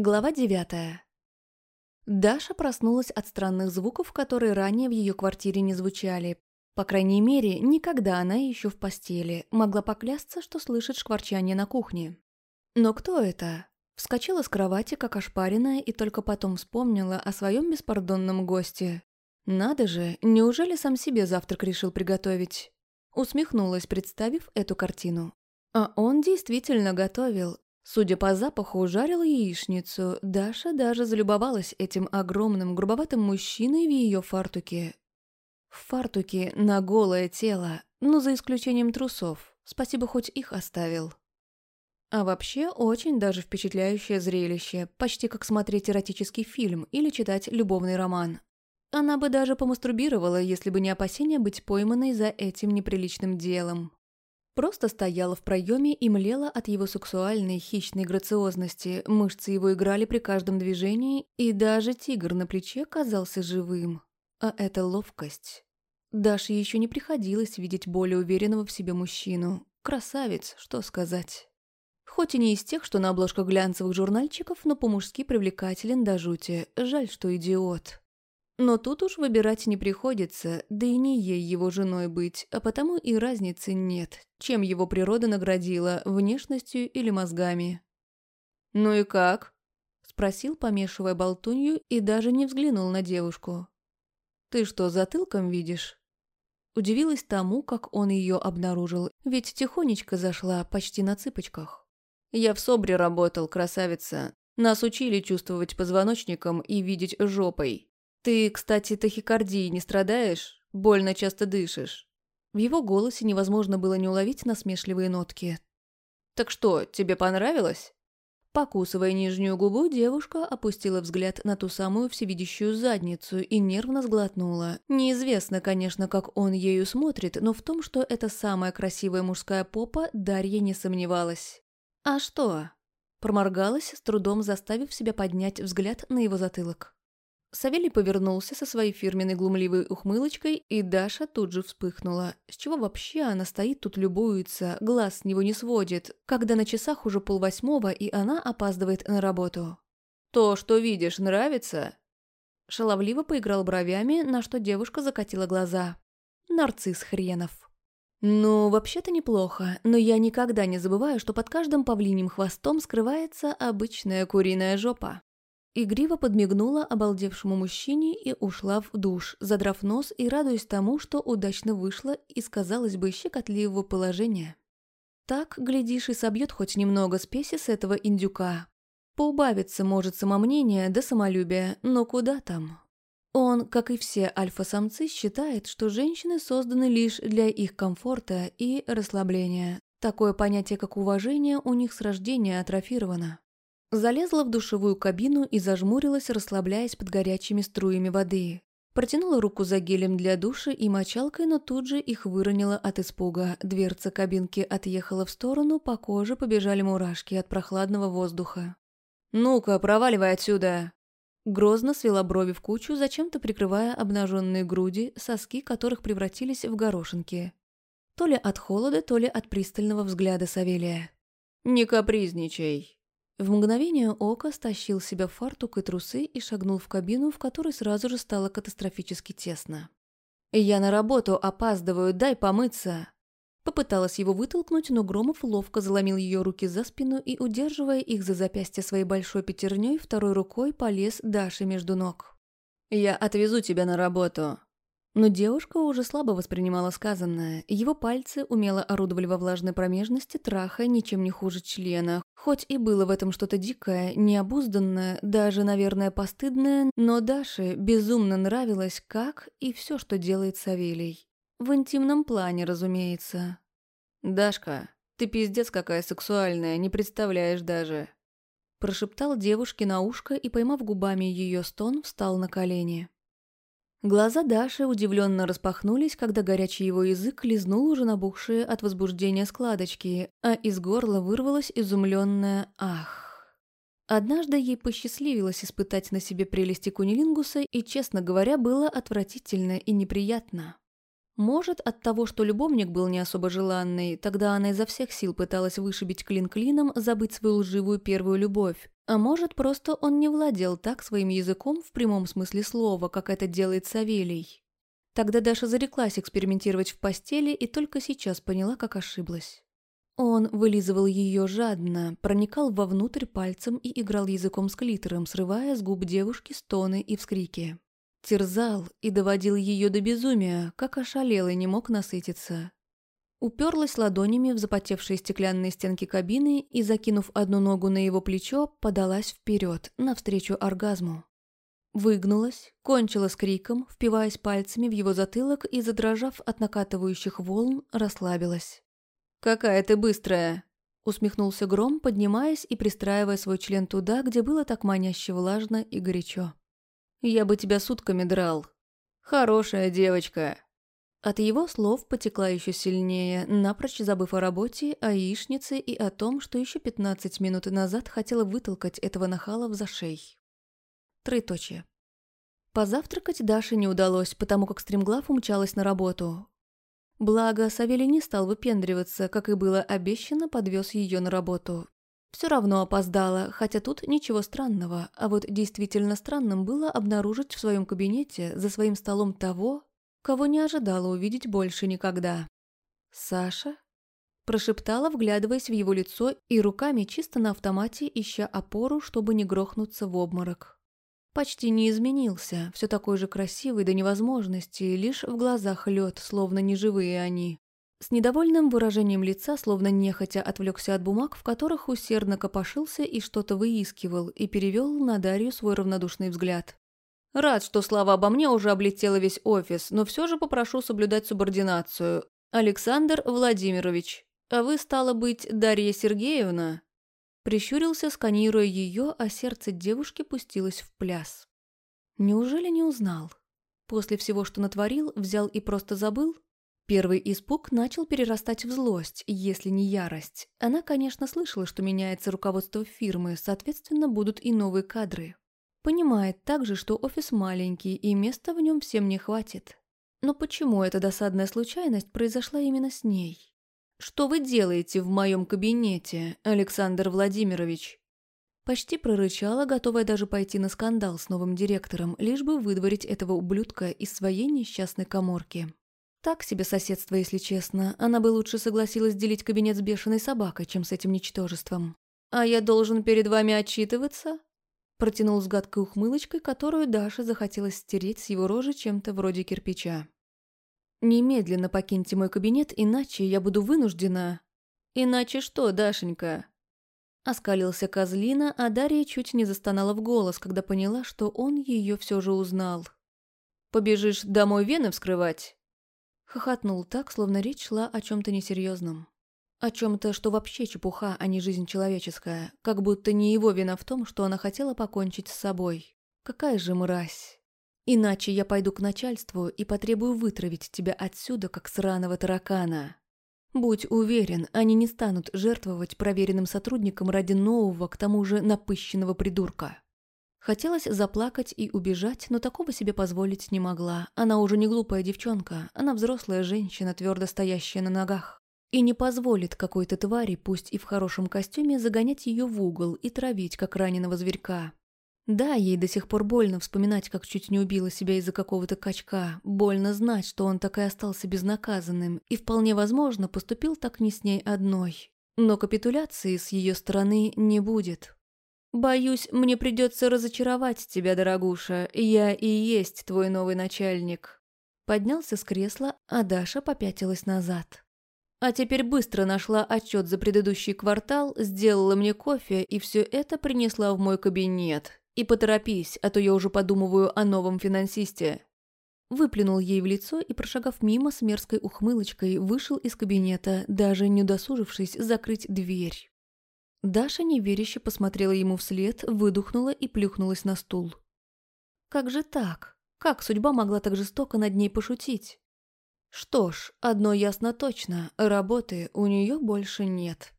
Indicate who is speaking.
Speaker 1: Глава девятая. Даша проснулась от странных звуков, которые ранее в ее квартире не звучали. По крайней мере, никогда она еще в постели могла поклясться, что слышит шкварчание на кухне. Но кто это? Вскочила с кровати, как ошпаренная, и только потом вспомнила о своем беспардонном госте. Надо же, неужели сам себе завтрак решил приготовить? Усмехнулась, представив эту картину. А он действительно готовил, Судя по запаху, жарила яичницу. Даша даже залюбовалась этим огромным грубоватым мужчиной в ее фартуке. В фартуке на голое тело, ну за исключением трусов. Спасибо, хоть их оставил. А вообще, очень даже впечатляющее зрелище, почти как смотреть эротический фильм или читать любовный роман. Она бы даже помастурбировала, если бы не опасение быть пойманной за этим неприличным делом. Просто стояла в проеме и млела от его сексуальной, хищной грациозности, мышцы его играли при каждом движении, и даже тигр на плече казался живым. А это ловкость. Даше еще не приходилось видеть более уверенного в себе мужчину. Красавец, что сказать. Хоть и не из тех, что на обложках глянцевых журнальчиков, но по-мужски привлекателен до жути. Жаль, что идиот. Но тут уж выбирать не приходится, да и не ей его женой быть, а потому и разницы нет, чем его природа наградила, внешностью или мозгами. «Ну и как?» – спросил, помешивая болтунью, и даже не взглянул на девушку. «Ты что, затылком видишь?» Удивилась тому, как он ее обнаружил, ведь тихонечко зашла, почти на цыпочках. «Я в СОБРе работал, красавица. Нас учили чувствовать позвоночником и видеть жопой. «Ты, кстати, тахикардией не страдаешь? Больно часто дышишь». В его голосе невозможно было не уловить насмешливые нотки. «Так что, тебе понравилось?» Покусывая нижнюю губу, девушка опустила взгляд на ту самую всевидящую задницу и нервно сглотнула. Неизвестно, конечно, как он ею смотрит, но в том, что это самая красивая мужская попа, Дарья не сомневалась. «А что?» Проморгалась, с трудом заставив себя поднять взгляд на его затылок. Савелий повернулся со своей фирменной глумливой ухмылочкой, и Даша тут же вспыхнула. С чего вообще она стоит тут любуется, глаз с него не сводит, когда на часах уже полвосьмого, и она опаздывает на работу? «То, что видишь, нравится?» Шаловливо поиграл бровями, на что девушка закатила глаза. Нарцисс хренов. «Ну, вообще-то неплохо, но я никогда не забываю, что под каждым павлиним хвостом скрывается обычная куриная жопа». Игриво подмигнула обалдевшему мужчине и ушла в душ, задрав нос и радуясь тому, что удачно вышла из, казалось бы, щекотливого положения. Так, глядишь, и собьет хоть немного спеси с этого индюка. Поубавится, может, самомнение да самолюбие, но куда там? Он, как и все альфа-самцы, считает, что женщины созданы лишь для их комфорта и расслабления. Такое понятие, как уважение, у них с рождения атрофировано. Залезла в душевую кабину и зажмурилась, расслабляясь под горячими струями воды. Протянула руку за гелем для душа и мочалкой, но тут же их выронила от испуга. Дверца кабинки отъехала в сторону, по коже побежали мурашки от прохладного воздуха. «Ну-ка, проваливай отсюда!» Грозно свела брови в кучу, зачем-то прикрывая обнаженные груди, соски которых превратились в горошинки. То ли от холода, то ли от пристального взгляда Савелия. «Не капризничай!» В мгновение ока стащил себя фартук и трусы и шагнул в кабину, в которой сразу же стало катастрофически тесно. «Я на работу опаздываю, дай помыться!» Попыталась его вытолкнуть, но Громов ловко заломил ее руки за спину и, удерживая их за запястье своей большой пятерней, второй рукой полез Даше между ног. «Я отвезу тебя на работу», но девушка уже слабо воспринимала сказанное. Его пальцы умело орудовали во влажной промежности, трахая ничем не хуже члена. Хоть и было в этом что-то дикое, необузданное, даже, наверное, постыдное, но Даше безумно нравилось, как и все, что делает Савелий. В интимном плане, разумеется. «Дашка, ты пиздец какая сексуальная, не представляешь даже», прошептал девушке на ушко и, поймав губами ее стон, встал на колени. Глаза Даши удивленно распахнулись, когда горячий его язык лизнул уже набухшие от возбуждения складочки, а из горла вырвалось изумленное «ах». Однажды ей посчастливилось испытать на себе прелести кунилингуса, и, честно говоря, было отвратительно и неприятно. Может, от того, что любовник был не особо желанный, тогда она изо всех сил пыталась вышибить клин клином, забыть свою лживую первую любовь. А может, просто он не владел так своим языком в прямом смысле слова, как это делает Савелий. Тогда Даша зареклась экспериментировать в постели и только сейчас поняла, как ошиблась. Он вылизывал ее жадно, проникал вовнутрь пальцем и играл языком с клитором, срывая с губ девушки стоны и вскрики. Терзал и доводил ее до безумия, как ошалел и не мог насытиться. Уперлась ладонями в запотевшие стеклянные стенки кабины и, закинув одну ногу на его плечо, подалась вперед, навстречу оргазму. Выгнулась, кончила с криком, впиваясь пальцами в его затылок и, задрожав от накатывающих волн, расслабилась. «Какая ты быстрая!» Усмехнулся Гром, поднимаясь и пристраивая свой член туда, где было так маняще влажно и горячо. «Я бы тебя сутками драл. Хорошая девочка!» От его слов потекла еще сильнее, напрочь забыв о работе, о яичнице и о том, что еще пятнадцать минут назад хотела вытолкать этого нахала в зашей. Троеточие. Позавтракать Даше не удалось, потому как стремглав умчалась на работу. Благо, Савелий не стал выпендриваться, как и было обещано, подвез ее на работу. Все равно опоздала, хотя тут ничего странного, а вот действительно странным было обнаружить в своем кабинете за своим столом того, кого не ожидала увидеть больше никогда. «Саша?» Прошептала, вглядываясь в его лицо и руками чисто на автомате, ища опору, чтобы не грохнуться в обморок. Почти не изменился, все такой же красивый до невозможности, лишь в глазах лед, словно неживые они. С недовольным выражением лица, словно нехотя отвлекся от бумаг, в которых усердно копошился и что-то выискивал, и перевел на Дарью свой равнодушный взгляд. «Рад, что слава обо мне уже облетела весь офис, но все же попрошу соблюдать субординацию. Александр Владимирович, а вы, стало быть, Дарья Сергеевна?» Прищурился, сканируя ее, а сердце девушки пустилось в пляс. Неужели не узнал? После всего, что натворил, взял и просто забыл? Первый испуг начал перерастать в злость, если не ярость. Она, конечно, слышала, что меняется руководство фирмы, соответственно, будут и новые кадры. Понимает также, что офис маленький, и места в нем всем не хватит. Но почему эта досадная случайность произошла именно с ней? «Что вы делаете в моем кабинете, Александр Владимирович?» Почти прорычала, готовая даже пойти на скандал с новым директором, лишь бы выдворить этого ублюдка из своей несчастной коморки. Так себе соседство, если честно. Она бы лучше согласилась делить кабинет с бешеной собакой, чем с этим ничтожеством. «А я должен перед вами отчитываться?» Протянул с гадкой ухмылочкой, которую Даша захотелось стереть с его рожи чем-то вроде кирпича. «Немедленно покиньте мой кабинет, иначе я буду вынуждена...» «Иначе что, Дашенька?» Оскалился козлина, а Дарья чуть не застонала в голос, когда поняла, что он ее все же узнал. «Побежишь домой вены вскрывать?» Хохотнул так, словно речь шла о чем-то несерьезном. О чем-то, что вообще чепуха, а не жизнь человеческая. Как будто не его вина в том, что она хотела покончить с собой. Какая же мразь. Иначе я пойду к начальству и потребую вытравить тебя отсюда, как сраного таракана. Будь уверен, они не станут жертвовать проверенным сотрудникам ради нового, к тому же напыщенного придурка. Хотелось заплакать и убежать, но такого себе позволить не могла. Она уже не глупая девчонка, она взрослая женщина, твердо стоящая на ногах. И не позволит какой-то твари, пусть и в хорошем костюме, загонять ее в угол и травить, как раненого зверька. Да, ей до сих пор больно вспоминать, как чуть не убила себя из-за какого-то качка. Больно знать, что он так и остался безнаказанным, и вполне возможно поступил так не с ней одной. Но капитуляции с ее стороны не будет. «Боюсь, мне придется разочаровать тебя, дорогуша. Я и есть твой новый начальник». Поднялся с кресла, а Даша попятилась назад. А теперь быстро нашла отчет за предыдущий квартал, сделала мне кофе и все это принесла в мой кабинет. И поторопись, а то я уже подумываю о новом финансисте». Выплюнул ей в лицо и, прошагав мимо с мерзкой ухмылочкой, вышел из кабинета, даже не удосужившись закрыть дверь. Даша неверяще посмотрела ему вслед, выдохнула и плюхнулась на стул. «Как же так? Как судьба могла так жестоко над ней пошутить?» «Что ж, одно ясно точно, работы у нее больше нет».